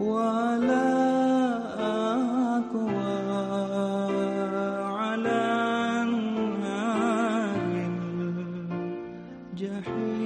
ولا أقوى على الجحيم.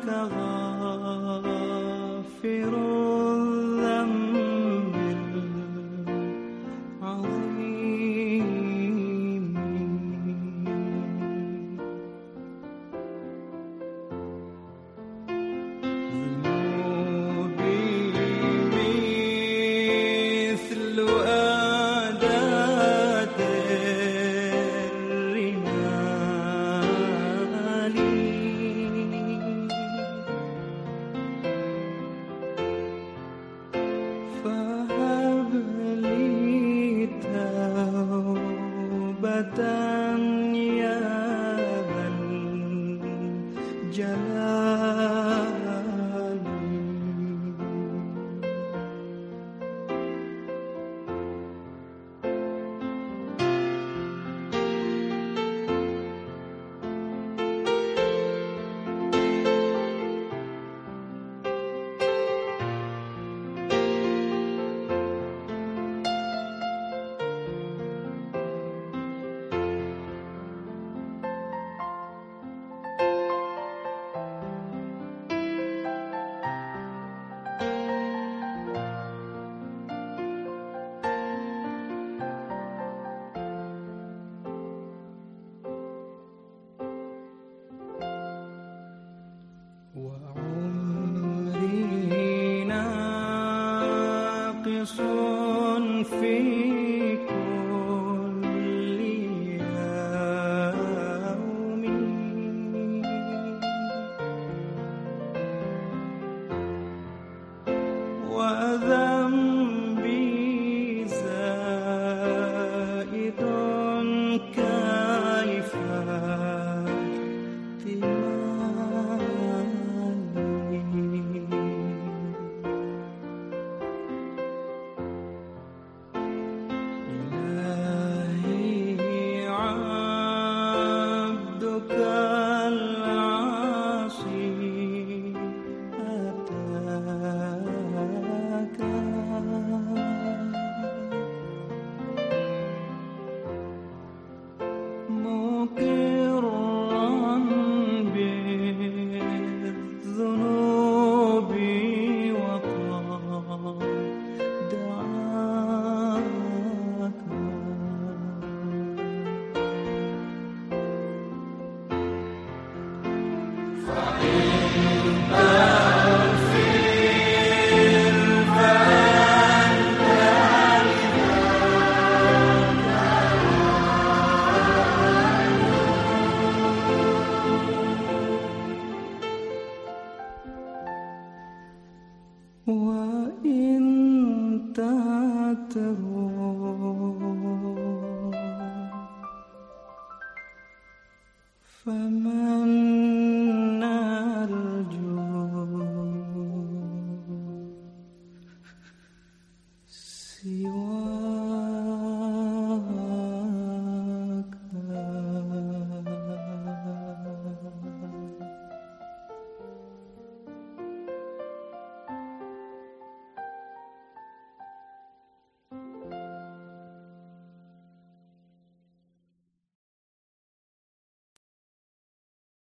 فإنك batang في matter